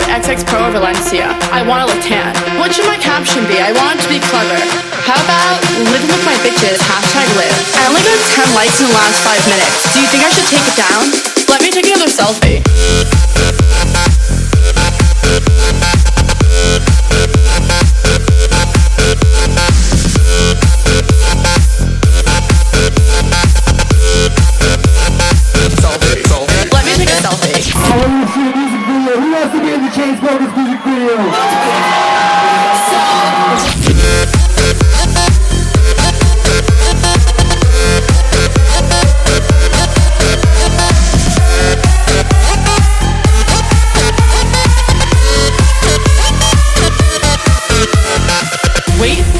With XX Pro Valencia. I want a look tan. What should my caption be? I want it to be clever. How about living with my bitches, hashtag live. I only got 10 likes in the last 5 minutes. Do you think I should take it down? Let me take another. Selfie. Selfie. Let me take a selfie. Wants to be in the Chainsmokers music video?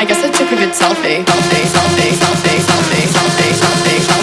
I guess I took a good selfie. Selfie, selfie, selfie, selfie, selfie, selfie, selfie.